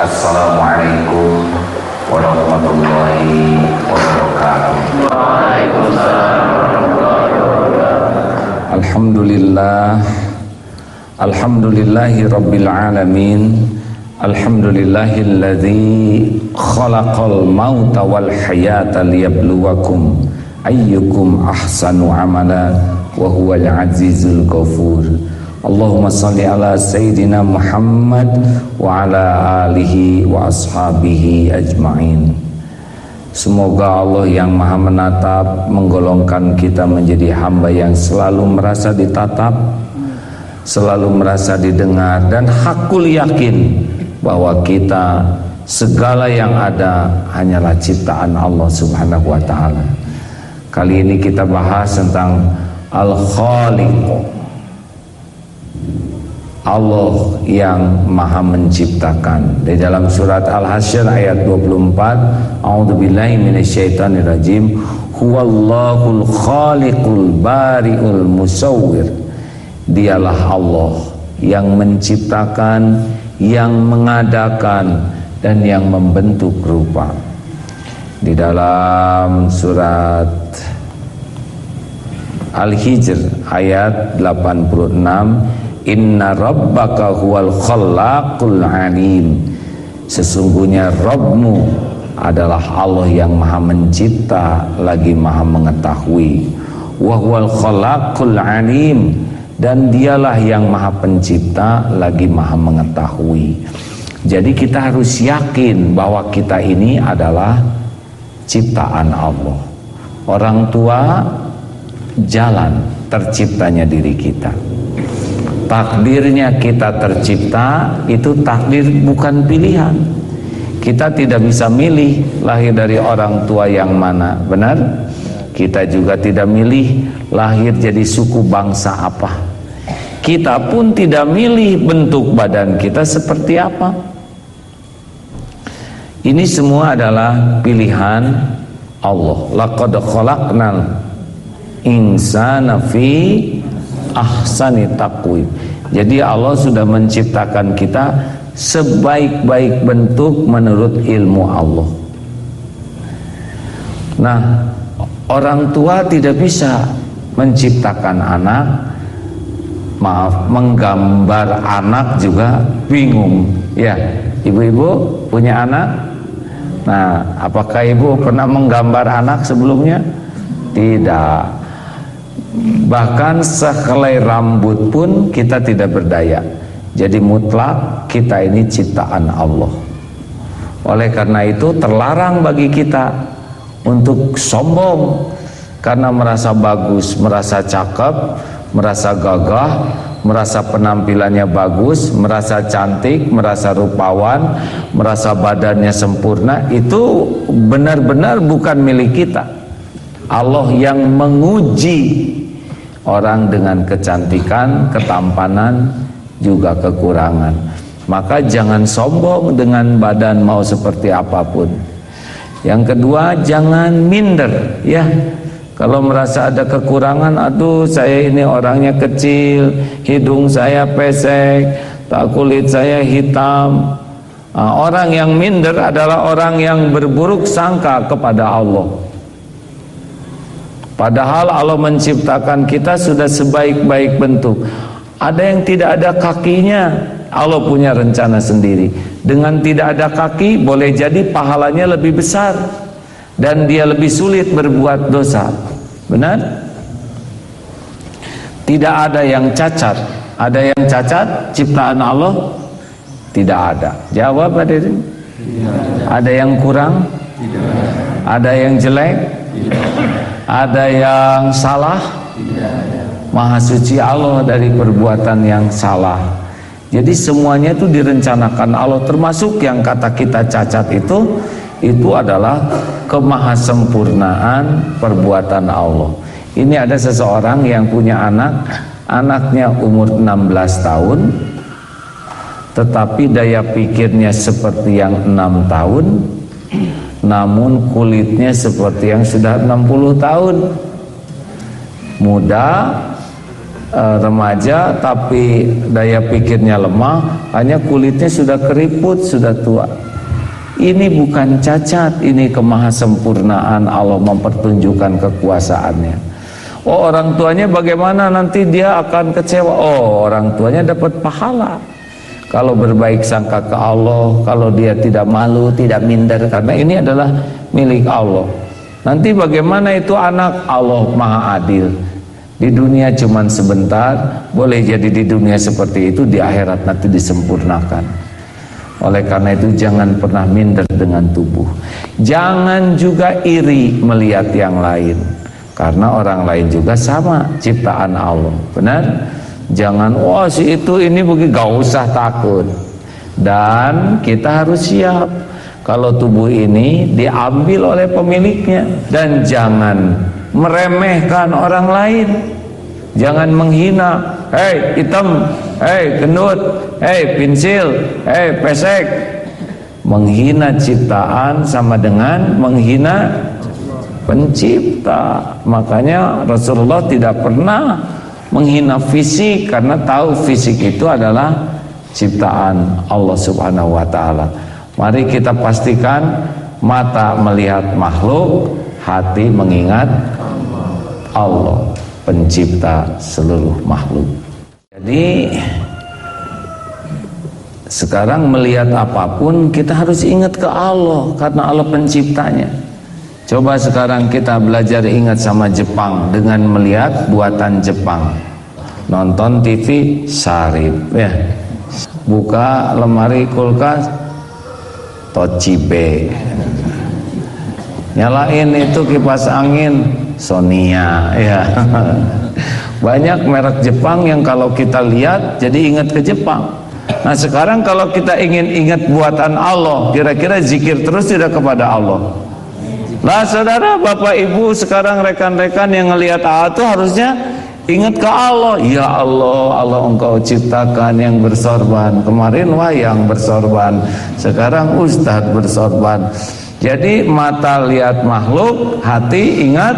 Assalamualaikum warahmatullahi wabarakatuh. Alhamdulillah Alhamdulillahi rabbil alamin Alhamdulillahilladzi khalaqal mauta wal hayata liyabluwakum ayyukum ahsanu amala wa huwal azizul ghafur Allahumma salli ala Sayyidina Muhammad wa ala alihi wa ashabihi ajma'in. Semoga Allah yang maha menatap menggolongkan kita menjadi hamba yang selalu merasa ditatap Selalu merasa didengar dan hakul yakin bahwa kita segala yang ada hanyalah ciptaan Allah subhanahu wa ta'ala. Kali ini kita bahas tentang Al-Khaliq Allah yang maha menciptakan. Di dalam surat Al-Hasyr ayat 24 A'udzubillahi minasyaitonirrajim. Huwallahul khaliqul bari'ul musawwir. Dialah Allah yang menciptakan yang mengadakan dan yang membentuk rupa. Di dalam surat Al-Hijr ayat 86 Inna rabbaka huwal khallaqul alim. Sesungguhnya Rabbmu adalah Allah yang maha mencipta lagi maha mengetahui. Wahwal khallaqul alim. Dan dialah yang maha pencipta lagi maha mengetahui. Jadi kita harus yakin bahwa kita ini adalah ciptaan Allah. Orang tua jalan terciptanya diri kita takdirnya kita tercipta itu takdir bukan pilihan. Kita tidak bisa milih lahir dari orang tua yang mana benar? Kita juga tidak milih lahir jadi suku bangsa apa. Kita pun tidak milih bentuk badan kita seperti apa. Ini semua adalah pilihan Allah. Laqad khalaqnal insana fi ahsani taqwim. Jadi Allah sudah menciptakan kita sebaik-baik bentuk menurut ilmu Allah. Nah, orang tua tidak bisa menciptakan anak, maaf, menggambar anak juga bingung. Ya, ibu-ibu punya anak? Nah, apakah ibu pernah menggambar anak sebelumnya? Tidak. Bahkan sehelai rambut pun kita tidak berdaya. Jadi mutlak kita ini ciptaan Allah. Oleh karena itu terlarang bagi kita untuk sombong karena merasa bagus, merasa cakep, merasa gagah, merasa penampilannya bagus, merasa cantik, merasa rupawan, merasa badannya sempurna, itu benar-benar bukan milik kita. Allah yang menguji orang dengan kecantikan, ketampanan juga kekurangan. Maka jangan sombong dengan badan mau seperti apa pun. Yang kedua, jangan minder, ya. Kalau merasa ada kekurangan, aduh saya ini orangnya kecil, hidung saya pesek, tak kulit saya hitam. Nah, orang yang minder adalah orang yang berburuk sangka kepada Allah. Padahal Allah menciptakan kita sudah sebaik-baik bentuk. Ada yang tidak ada kakinya, Allah punya rencana sendiri. Dengan tidak ada kaki, boleh jadi pahalanya lebih besar dan dia lebih sulit berbuat dosa. Benar? Tidak ada yang cacat. Ada yang cacat ciptaan Allah? Tidak ada. Jawab ada itu? Ada yang kurang? Ada yang jelek? Ada yang salah? Maha suci Allah dari perbuatan yang salah. Jadi semuanya itu direncanakan Allah termasuk yang kata kita cacat itu itu adalah kemahasempurnaan perbuatan Allah. Ini ada seseorang yang punya anak, anaknya umur 16 tahun tetapi daya pikirnya seperti yang enam tahun namun kulitnya seperti yang sudah 60 tahun muda uh, remaja tapi daya pikirnya lemah, hanya kulitnya sudah keriput, sudah tua. Ini bukan cacat, ini kemahasempurnaan Allah mempertunjukkan kekuasaannya. Oh orang tuanya bagaimana nanti dia akan kecewa Oh orang tuanya dapat pahala Kalau berbaik sangka ke Allah Kalau dia tidak malu, tidak minder Karena ini adalah milik Allah. Nanti bagaimana itu anak? Allah maha adil. Di dunia cuma sebentar Boleh jadi di dunia seperti itu Di akhirat nanti disempurnakan. Oleh karena itu jangan pernah minder dengan tubuh. Jangan juga iri melihat yang lain. Karena orang lain juga sama ciptaan Allah. Benar? Jangan wah si itu ini begini Gak usah takut. Dan kita harus siap. Kalau tubuh ini diambil oleh pemiliknya. Dan jangan meremehkan orang lain. Jangan menghina. Hei hitam. Hei gendut. Hei pensil. Hei pesek. Menghina ciptaan sama dengan menghina pencipta. Makanya Rasulullah tidak pernah menghina fisik Karena tahu fisik itu adalah ciptaan Allah subhanahu wa ta'ala Mari kita pastikan Mata melihat makhluk Hati mengingat Allah Pencipta seluruh makhluk jadi sekarang melihat apa pun kita harus ingat ke Allah karena Allah penciptanya. Coba sekarang kita belajar ingat sama Jepang dengan melihat buatan Jepang. Nonton TV Sarip ya. Buka lemari kulkas Toshiba. Nyalain itu kipas angin Sonia ya. Banyak merek Jepang yang kalau kita lihat jadi ingat ke Jepang. Nah sekarang kalau kita ingin ingat buatan Allah, kira-kira zikir terus tidak kepada Allah. Lah saudara, bapak ibu, sekarang rekan-rekan yang ngelihat Allah itu harusnya ingat ke Allah. Ya Allah, Allah engkau ciptakan yang bersorban. Kemarin wayang bersorban, sekarang ustadz bersorban. Jadi mata lihat makhluk, hati ingat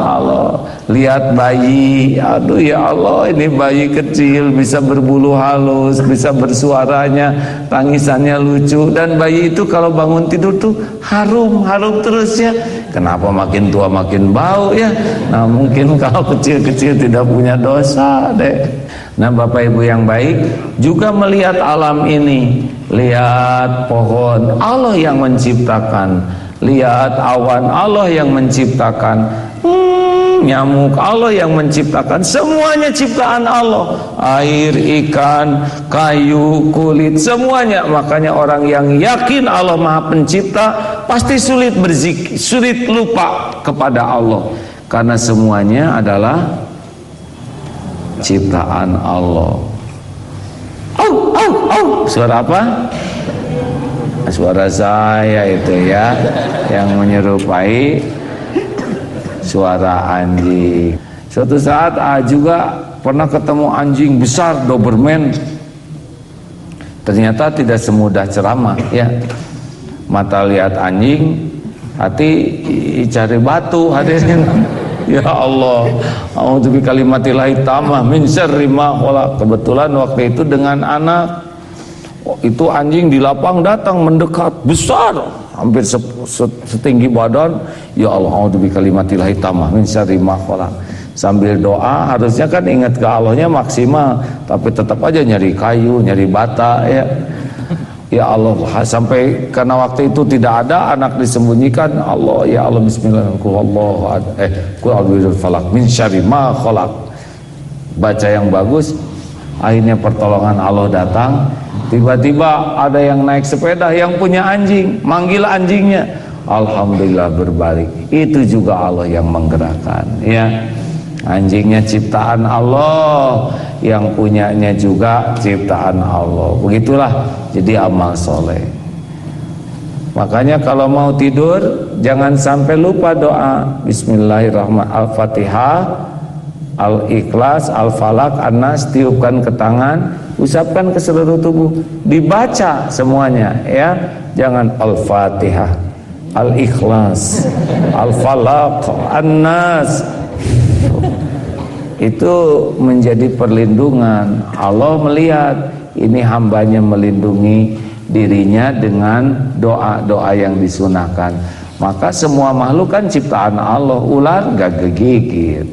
Allah. Lihat bayi, aduh ya Allah ini bayi kecil bisa berbulu halus, bisa bersuaranya, tangisannya lucu dan bayi itu kalau bangun tidur tuh harum, harum terus ya. Kenapa makin tua makin bau ya? Nah mungkin kalau kecil-kecil tidak punya dosa deh. Nah Bapak Ibu yang baik juga melihat alam ini Lihat pohon Allah yang menciptakan. Lihat awan Allah yang menciptakan. Hmm, Nyamuk Allah yang menciptakan. Semuanya ciptaan Allah. Air, ikan, kayu, kulit Semuanya. Makanya orang yang yakin Allah maha pencipta Pasti sulit berzikir Sulit lupa kepada Allah. Karena semuanya adalah Ciptaan Allah. Oh, oh. Suara apa? Suara saya itu ya yang menyerupai suara anjing. Suatu saat A juga pernah ketemu anjing besar Doberman. Ternyata tidak semudah ceramah ya. Mata lihat anjing, hati cari batu hadirin. Ya Allah, a'udzu bikalimatillahi tamah min syarri ma Kebetulan waktu itu dengan anak itu anjing di lapang datang mendekat. Besar. Hampir setinggi badan. Ya Allah a'udzu bikalimatillahi tamah min syarri sambil doa harusnya kan ingat ke Allahnya maksimal. Tapi tetap aja nyari kayu nyari bata ya. Ya Allah sampai karena waktu itu tidak ada anak disembunyikan. Allah ya Allah bismillahirrahmanirrahim. Eh a'udzu falak min syarri ma baca yang bagus akhirnya pertolongan Allah datang. Tiba-tiba ada yang naik sepeda yang punya anjing manggil anjingnya. Alhamdulillah berbalik. Itu juga Allah yang menggerakkan ya. Anjingnya ciptaan Allah Yang punyanya juga ciptaan Allah. Begitulah jadi amal soleh. Makanya kalau mau tidur Jangan sampai lupa doa. Bismillahirrahmanirrahim. Al-Fatihah Al-Ikhlas, Al-Falak, An-Nas Tiupkan ke tangan Usapkan ke seluruh tubuh Dibaca semuanya ya Jangan Al-Fatihah Al-Ikhlas Al-Falak An-Nas itu menjadi perlindungan. Allah melihat ini hambanya melindungi dirinya dengan doa-doa yang disunahkan. Maka semua makhluk kan ciptaan Allah. Ular gak kegigit.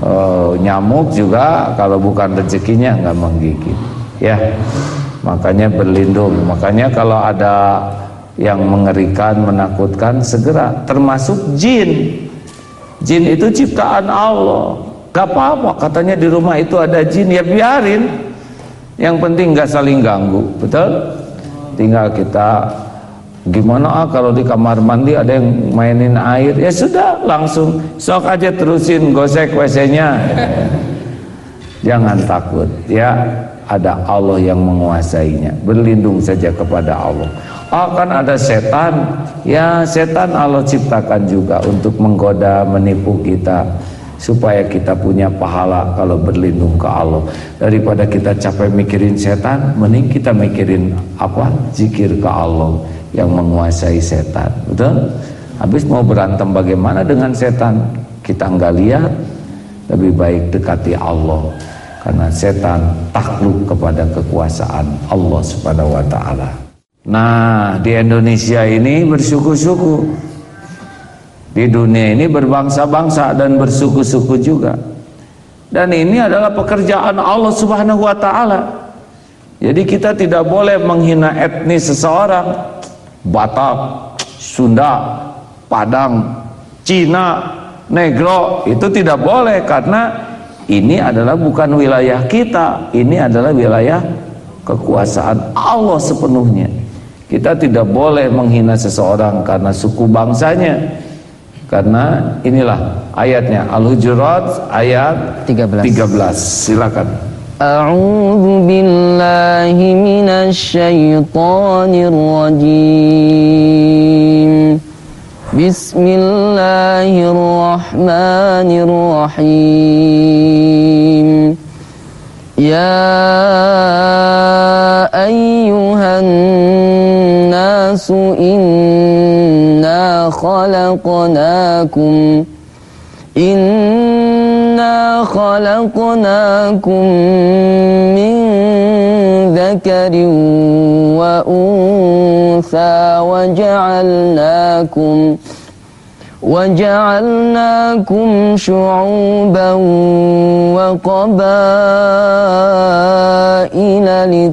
Uh, nyamuk juga kalau bukan rezekinya nggak menggigit. Ya, makanya berlindung. Makanya kalau ada yang mengerikan, menakutkan, segera. Termasuk jin. Jin itu ciptaan Allah. Gak apa-apa katanya di rumah itu ada jin ya biarin yang penting gak saling ganggu betul tinggal kita gimana ah kalau di kamar mandi ada yang mainin air? Ya sudah langsung. Sok aja terusin gosek WC nya jangan takut ya. Ada Allah yang menguasainya. Berlindung saja kepada Allah. Akan oh, ada setan. Ya setan Allah ciptakan juga untuk menggoda menipu kita. Supaya kita punya pahala kalau berlindung ke Allah. Daripada kita capek mikirin setan mending kita mikirin apa? Zikir ke Allah yang menguasai setan. Betul? Habis mau berantem bagaimana dengan setan? Kita nggak lihat. Lebih baik dekati Allah. Karena setan takluk kepada kekuasaan Allah subhanahu wa ta'ala. Nah di Indonesia ini bersyukur-syukur di dunia ini berbangsa-bangsa dan bersuku-suku juga. Dan ini adalah pekerjaan Allah Subhanahu wa taala. Jadi kita tidak boleh menghina etnis seseorang. Batak, Sunda, Padang, Cina, Negro itu tidak boleh karena ini adalah bukan wilayah kita, ini adalah wilayah kekuasaan Allah sepenuhnya. Kita tidak boleh menghina seseorang karena suku bangsanya karena inilah ayatnya Al-Hujurat ayat 13. 13. Silakan. A'udzu billahi minasy syaithanir rajim. Bismillahirrahmanirrahim. Ya ayyuhan nasu inna khalaqnakum inna khalaqnakum min dhakarin wa untha wa ja'alnakum وجعلناكم شعوبا وقبائل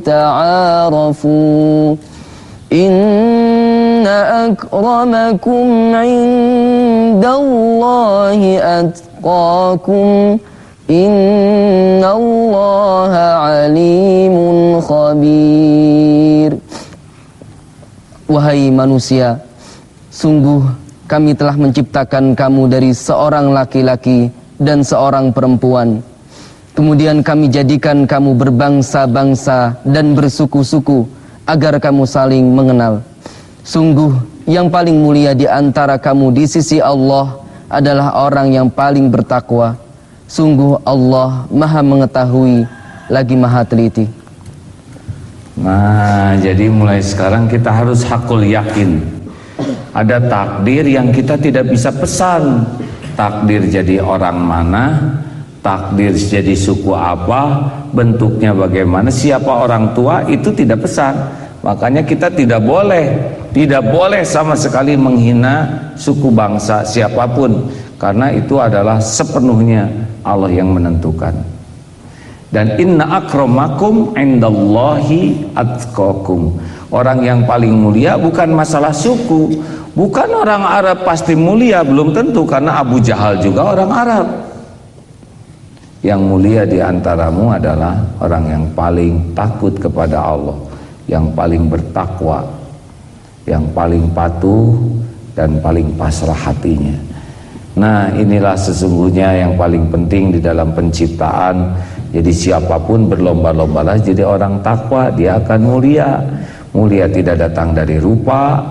لتعارفوا إن أكرمكم عند الله أتقاكم Innallaha alimun khabir. Wahai manusia, sungguh kami telah menciptakan kamu dari seorang laki-laki dan seorang perempuan. Kemudian kami jadikan kamu berbangsa-bangsa dan bersuku-suku agar kamu saling mengenal. Sungguh yang paling mulia di antara kamu di sisi Allah adalah orang yang paling bertakwa. Sungguh Allah maha mengetahui lagi maha teliti. Nah jadi mulai sekarang kita harus hakul yakin. Ada takdir yang kita tidak bisa pesan. Takdir jadi orang mana, takdir jadi suku apa, bentuknya bagaimana, siapa orang tua itu tidak pesan. Makanya kita tidak boleh, tidak boleh sama sekali menghina suku bangsa siapa pun karena itu adalah sepenuhnya Allah yang menentukan. Dan inna akramakum indallahi atqakum. Orang yang paling mulia bukan masalah suku, bukan orang Arab pasti mulia belum tentu karena Abu Jahal juga orang Arab. Yang mulia di antaramu adalah orang yang paling takut kepada Allah yang paling bertakwa, yang paling patuh dan paling pasrah hatinya. Nah, inilah sesungguhnya yang paling penting di dalam penciptaan. Jadi siapa pun berlomba-lombalah jadi orang takwa, dia akan mulia. Mulia tidak datang dari rupa,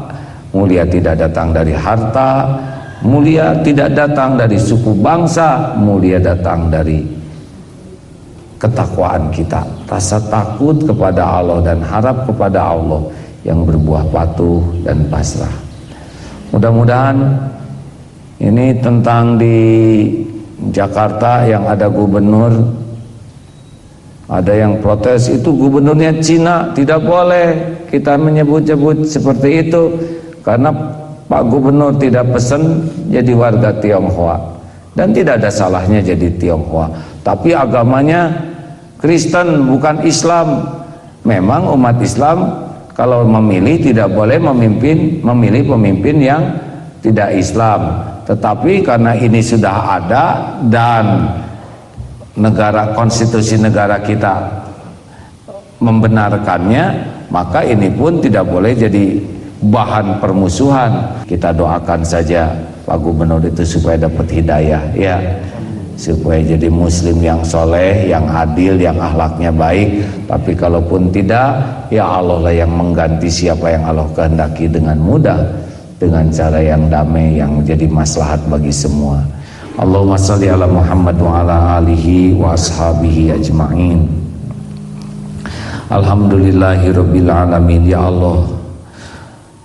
mulia tidak datang dari harta, mulia tidak datang dari suku bangsa, mulia datang dari ketakwaan kita rasa takut kepada Allah dan harap kepada Allah yang berbuah patuh dan pasrah mudah-mudahan ini tentang di Jakarta yang ada gubernur. Ada yang protes itu gubernurnya Cina tidak boleh kita menyebut-nyebut seperti itu karena Pak Gubernur tidak pesan jadi warga Tionghoa. Dan tidak ada salahnya jadi Tionghoa. Tapi agamanya Kristen bukan Islam. Memang umat Islam kalau memilih tidak boleh memimpin memilih pemimpin yang tidak Islam tetapi karena ini sudah ada dan negara konstitusi negara kita membenarkannya maka ini pun tidak boleh jadi bahan permusuhan. Kita doakan saja Pak Gubernur itu supaya dapat hidayah ya. Supaya jadi muslim yang soleh, yang adil, yang akhlaknya baik. Tapi kalaupun tidak, ya Allah lah yang mengganti siapa yang Allah kehendaki dengan mudah dengan cara yang damai yang menjadi maslahat bagi semua. Allahumma salli ala Muhammad wa ala alihi wa ashabihi ajma'in. Alhamdulillahirabbil alamin ya Allah.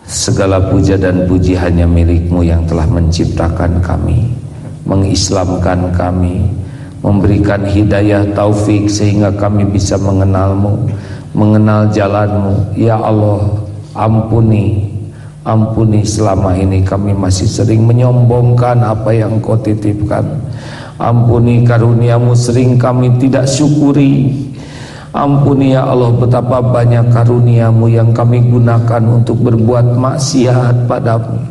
Segala puja dan puji hanya milikmu yang telah menciptakan kami, mengislamkan kami, memberikan hidayah taufik sehingga kami bisa mengenalmu, mengenal jalanmu. Ya Allah, ampuni Ampuni selama ini kami masih sering menyombongkan apa yang kau titipkan. Ampuni karuniamu sering kami tidak syukuri. Ampuni ya Allah betapa banyak karuniamu yang kami gunakan untuk berbuat maksiat padamu.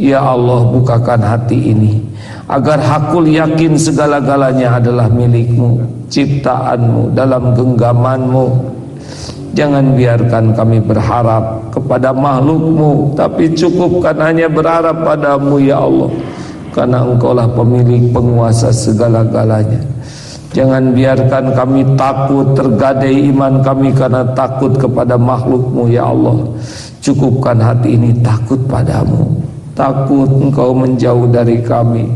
Ya Allah bukakan hati ini Agar hakul yakin segala-galanya adalah milikmu Ciptaanmu dalam genggamanmu Jangan biarkan kami berharap kepada makhlukmu Tapi cukupkan hanya berharap padamu ya Allah. Karena engkaulah pemilik penguasa segala-galanya. Jangan biarkan kami takut tergadai iman kami Karena takut kepada makhlukmu ya Allah. Cukupkan hati ini takut padamu. Takut engkau menjauh dari kami.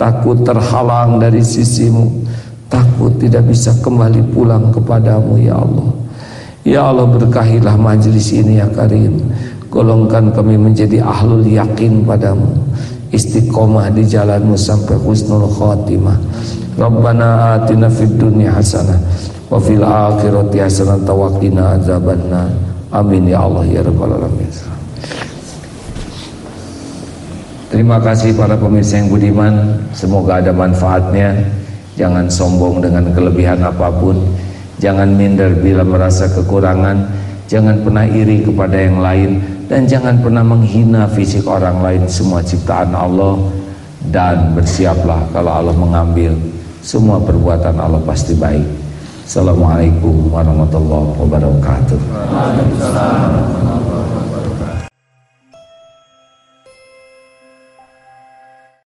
Takut terhalang dari sisimu. Takut tidak bisa kembali pulang kepadamu ya Allah Ya Allah berkahilah majlis ini ya Karim. Golongkan kami menjadi ahlul yakin padamu. Istiqomah di jalanmu sampai husnul khatimah. Rabbana atina fid dunya hasanah Wa fil akhirati hasanah tawakina azabanna Amin ya Allah ya Rabbal Alamin. Terima kasih para pemirsa yang budiman. Semoga ada manfaatnya. Jangan sombong dengan kelebihan apa pun Jangan minder bila merasa kekurangan. Jangan pernah iri kepada yang lain. Dan jangan pernah menghina fisik orang lain. Semua ciptaan Allah. Dan bersiaplah kalau Allah mengambil. Semua perbuatan Allah pasti baik. Assalamualaikum warahmatullahi wabarakatuh